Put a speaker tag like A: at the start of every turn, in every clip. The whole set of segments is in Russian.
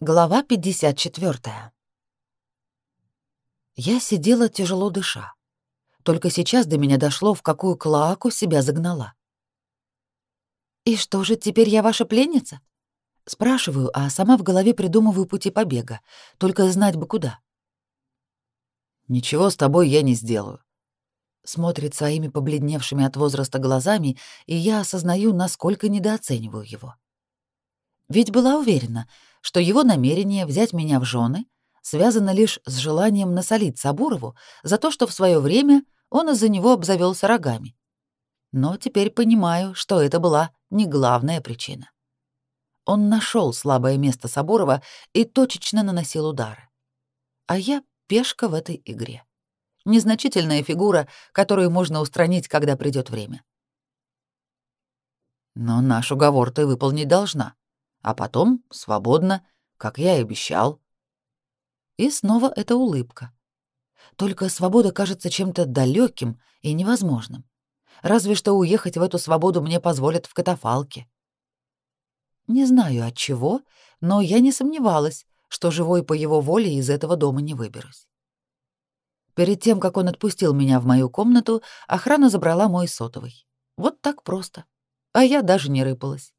A: Глава 54. Я сидела тяжело дыша. Только сейчас до меня дошло, в какую клоаку себя загнала. «И что же, теперь я ваша пленница?» Спрашиваю, а сама в голове придумываю пути побега, только знать бы куда.
B: «Ничего с тобой я не сделаю».
A: Смотрит своими побледневшими от возраста глазами, и я осознаю, насколько недооцениваю его. Ведь была уверена — что его намерение взять меня в жены связано лишь с желанием насолить Сабурову за то, что в свое время он из-за него обзавелся рогами. Но теперь понимаю, что это была не главная причина. Он нашел слабое место Сабурова и точечно наносил удары. А я пешка в этой игре. Незначительная фигура, которую можно устранить, когда придет время.
B: Но наш уговор ты выполнить должна а потом свободно, как я и обещал.
A: И снова эта улыбка. Только свобода кажется чем-то далеким и невозможным. Разве что уехать в эту свободу мне позволят в катафалке. Не знаю от чего, но я не сомневалась, что живой по его воле из этого дома не выберусь. Перед тем, как он отпустил меня в мою комнату, охрана забрала мой сотовый. Вот так просто. А я даже не рыпалась.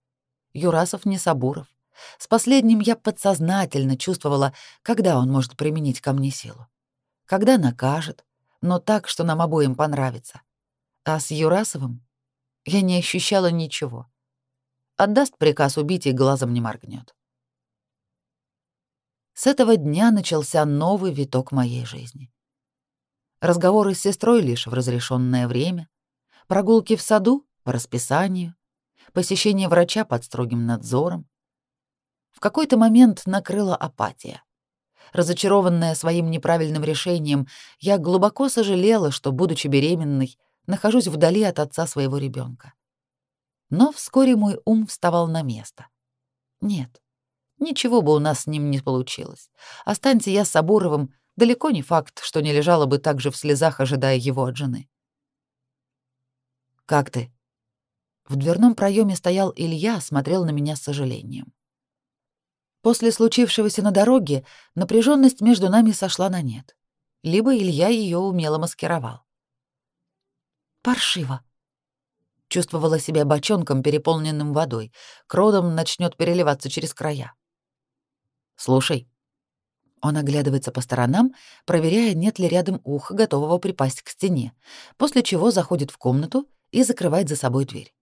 A: Юрасов не Сабуров. С последним я подсознательно чувствовала, когда он может применить ко мне силу. Когда накажет, но так, что нам обоим понравится. А с Юрасовым я не ощущала ничего. Отдаст приказ убить и глазом не моргнет. С этого дня начался новый виток моей жизни. Разговоры с сестрой лишь в разрешенное время, прогулки в саду по расписанию, посещение врача под строгим надзором. В какой-то момент накрыла апатия. Разочарованная своим неправильным решением, я глубоко сожалела, что, будучи беременной, нахожусь вдали от отца своего ребенка. Но вскоре мой ум вставал на место. Нет, ничего бы у нас с ним не получилось. Останься я с Сабуровым, далеко не факт, что не лежала бы так же в слезах, ожидая его от жены. «Как ты?» В дверном проеме стоял Илья, смотрел на меня с сожалением. После случившегося на дороге напряженность между нами сошла на нет. Либо Илья ее умело маскировал. Паршиво. Чувствовала себя бочонком, переполненным водой. Кродом начнет переливаться через края. Слушай. Он оглядывается по сторонам, проверяя, нет ли рядом уха, готового припасть к стене, после чего заходит в комнату и закрывает за собой дверь.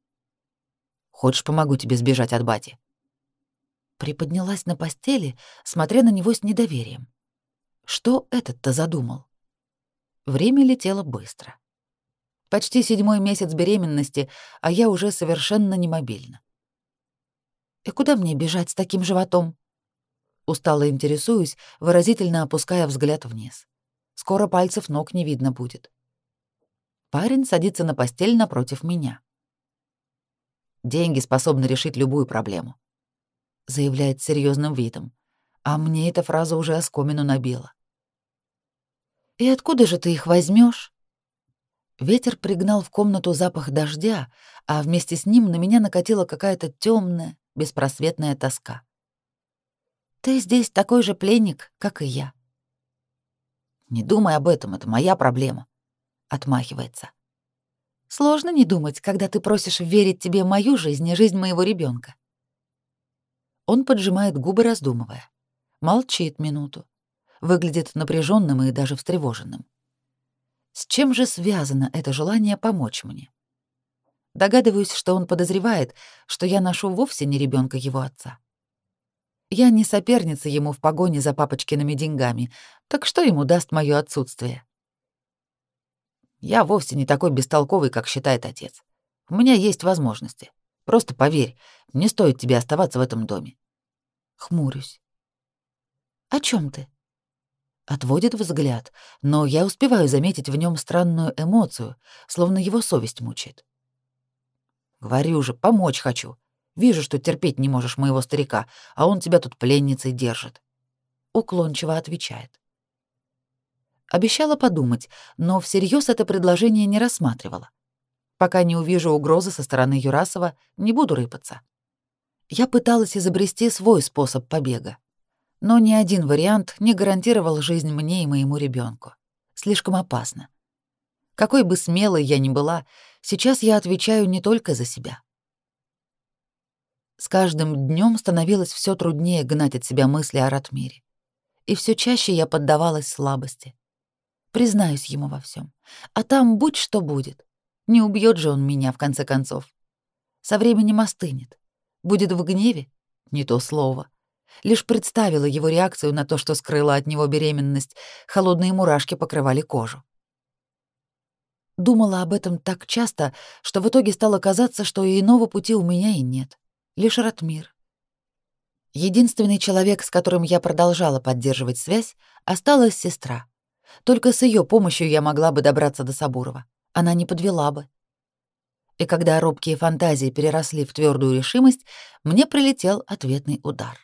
A: Хочешь, помогу тебе сбежать от бати?» Приподнялась на постели, смотря на него с недоверием. Что этот-то задумал? Время летело быстро. Почти седьмой месяц беременности, а я уже совершенно немобильна. «И куда мне бежать с таким животом?» Устало интересуюсь, выразительно опуская взгляд вниз. Скоро пальцев ног не видно будет. Парень садится на постель напротив меня. Деньги способны решить любую проблему», — заявляет серьезным видом. А мне эта фраза уже оскомину набила. «И откуда же ты их возьмешь? Ветер пригнал в комнату запах дождя, а вместе с ним на меня накатила какая-то темная, беспросветная тоска. «Ты здесь такой же пленник, как и я». «Не думай об этом, это моя проблема», — отмахивается. Сложно не думать, когда ты просишь верить тебе мою жизнь и жизнь моего ребенка. Он поджимает губы, раздумывая. Молчит минуту. Выглядит напряженным и даже встревоженным. С чем же связано это желание помочь мне? Догадываюсь, что он подозревает, что я ношу вовсе не ребенка его отца. Я не соперница ему в погоне за папочкиными деньгами, так что ему даст мое отсутствие? Я вовсе не такой бестолковый, как считает отец. У меня есть возможности. Просто поверь, не стоит тебе оставаться в этом доме. Хмурюсь. О чем ты? Отводит взгляд, но я успеваю заметить в нем странную эмоцию, словно его совесть мучает. Говорю же, помочь хочу. Вижу, что терпеть не можешь моего старика, а он тебя тут пленницей держит. Уклончиво отвечает. Обещала подумать, но всерьез это предложение не рассматривала. Пока не увижу угрозы со стороны Юрасова, не буду рыпаться. Я пыталась изобрести свой способ побега. Но ни один вариант не гарантировал жизнь мне и моему ребенку. Слишком опасно. Какой бы смелой я ни была, сейчас я отвечаю не только за себя. С каждым днем становилось все труднее гнать от себя мысли о Ратмире. И все чаще я поддавалась слабости. Признаюсь ему во всем. А там будь что будет. Не убьет же он меня, в конце концов. Со временем остынет. Будет в гневе? Не то слово. Лишь представила его реакцию на то, что скрыла от него беременность. Холодные мурашки покрывали кожу. Думала об этом так часто, что в итоге стало казаться, что и иного пути у меня и нет лишь Ратмир. Единственный человек, с которым я продолжала поддерживать связь, осталась сестра. Только с ее помощью я могла бы добраться до Сабурова. Она не подвела бы. И когда робкие фантазии переросли в твердую решимость, мне прилетел ответный удар.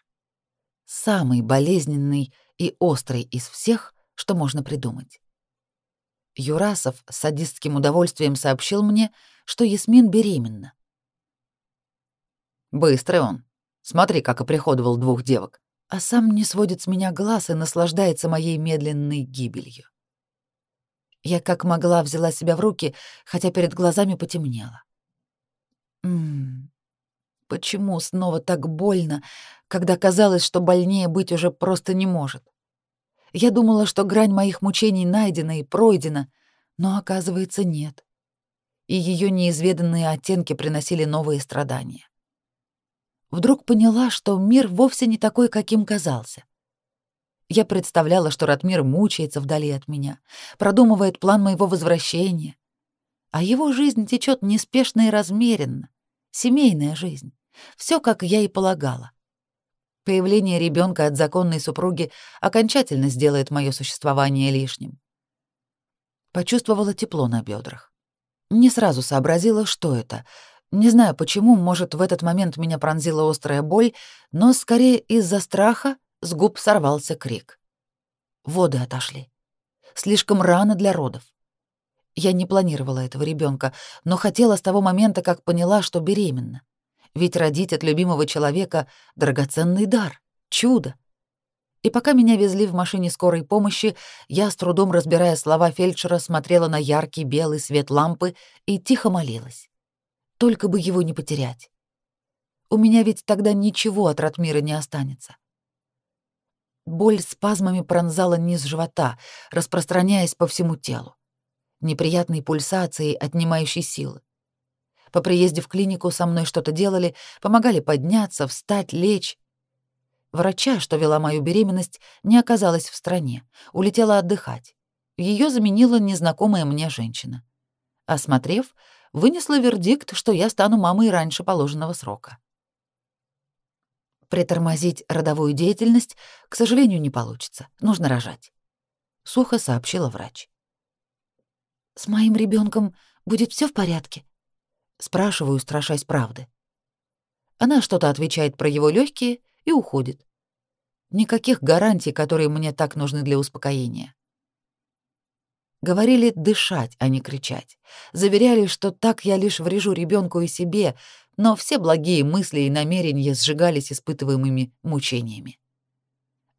A: Самый болезненный и острый из всех, что можно придумать. Юрасов с садистским удовольствием сообщил мне, что Ясмин беременна. Быстрый он. Смотри, как оприходовал двух девок. А сам не сводит с меня глаз и наслаждается моей медленной гибелью. Я как могла взяла себя в руки, хотя перед глазами потемнело. Ммм, почему снова так больно, когда казалось, что больнее быть уже просто не может? Я думала, что грань моих мучений найдена и пройдена, но оказывается нет. И ее неизведанные оттенки приносили новые страдания вдруг поняла, что мир вовсе не такой, каким казался. Я представляла, что Ратмир мучается вдали от меня, продумывает план моего возвращения. А его жизнь течет неспешно и размеренно. Семейная жизнь. Все, как я и полагала. Появление ребенка от законной супруги окончательно сделает мое существование лишним. Почувствовала тепло на бедрах. Не сразу сообразила, что это — не знаю почему, может, в этот момент меня пронзила острая боль, но скорее из-за страха с губ сорвался крик. Воды отошли. Слишком рано для родов. Я не планировала этого ребенка, но хотела с того момента, как поняла, что беременна. Ведь родить от любимого человека — драгоценный дар, чудо. И пока меня везли в машине скорой помощи, я, с трудом разбирая слова фельдшера, смотрела на яркий белый свет лампы и тихо молилась. Только бы его не потерять. У меня ведь тогда ничего от Ратмира не останется. Боль спазмами пронзала низ живота, распространяясь по всему телу. Неприятной пульсацией, отнимающей силы. По приезде в клинику со мной что-то делали, помогали подняться, встать, лечь. Врача, что вела мою беременность, не оказалась в стране, улетела отдыхать. Ее заменила незнакомая мне женщина. Осмотрев, вынесла вердикт, что я стану мамой раньше положенного срока. Притормозить родовую деятельность, к сожалению, не получится. Нужно рожать, сухо сообщила врач. С моим ребенком будет все в порядке? спрашиваю, страшась правды. Она что-то отвечает про его легкие и уходит. Никаких гарантий, которые мне так нужны для успокоения. Говорили дышать, а не кричать. Заверяли, что так я лишь врежу ребенку и себе, но все благие мысли и намерения сжигались испытываемыми мучениями.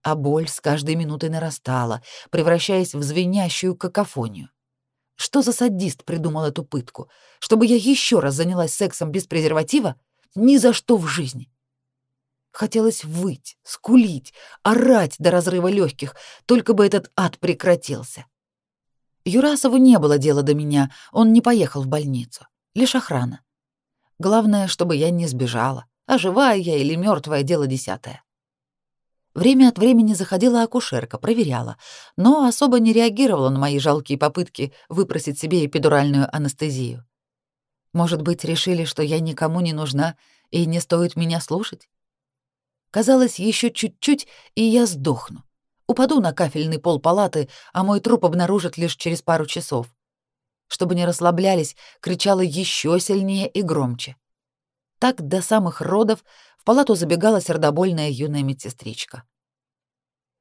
A: А боль с каждой минутой нарастала, превращаясь в звенящую какофонию. Что за садист придумал эту пытку? Чтобы я еще раз занялась сексом без презерватива? Ни за что в жизни. Хотелось выть, скулить, орать до разрыва легких, только бы этот ад прекратился. Юрасову не было дела до меня, он не поехал в больницу. Лишь охрана. Главное, чтобы я не сбежала, а живая я или мертвая дело десятое. Время от времени заходила акушерка, проверяла, но особо не реагировала на мои жалкие попытки выпросить себе эпидуральную анестезию. Может быть, решили, что я никому не нужна и не стоит меня слушать? Казалось, еще чуть-чуть, и я сдохну. Упаду на кафельный пол палаты, а мой труп обнаружат лишь через пару часов. Чтобы не расслаблялись, кричала еще сильнее и громче. Так до самых родов в палату забегала сердобольная юная медсестричка.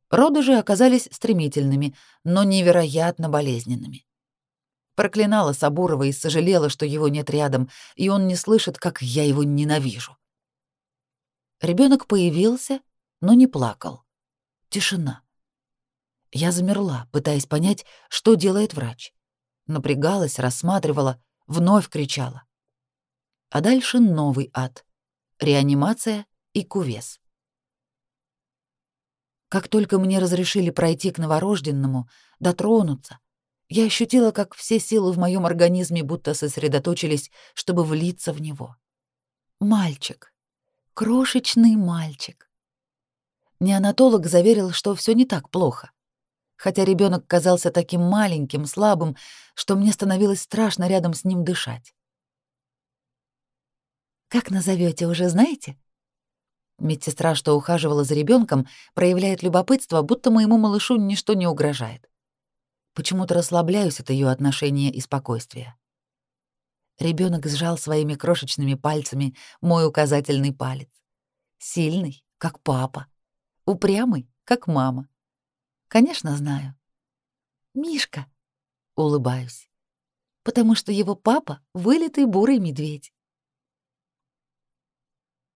A: Роды же оказались стремительными, но невероятно болезненными. Проклинала Сабурова и сожалела, что его нет рядом, и он не слышит, как я его ненавижу. Ребенок появился, но не плакал. Тишина. Я замерла, пытаясь понять, что делает врач. Напрягалась, рассматривала, вновь кричала. А дальше новый ад. Реанимация и кувес. Как только мне разрешили пройти к новорожденному, дотронуться, я ощутила, как все силы в моем организме будто сосредоточились, чтобы влиться в него. Мальчик. Крошечный мальчик. Неонатолог заверил, что все не так плохо. Хотя ребенок казался таким маленьким, слабым, что мне становилось страшно рядом с ним дышать. «Как назовете, уже знаете?» Медсестра, что ухаживала за ребенком, проявляет любопытство, будто моему малышу ничто не угрожает. Почему-то расслабляюсь от ее отношения и спокойствия. Ребенок сжал своими крошечными пальцами мой указательный палец. Сильный, как папа. Упрямый, как мама. Конечно, знаю. Мишка, улыбаюсь. Потому что его папа — вылитый бурый медведь.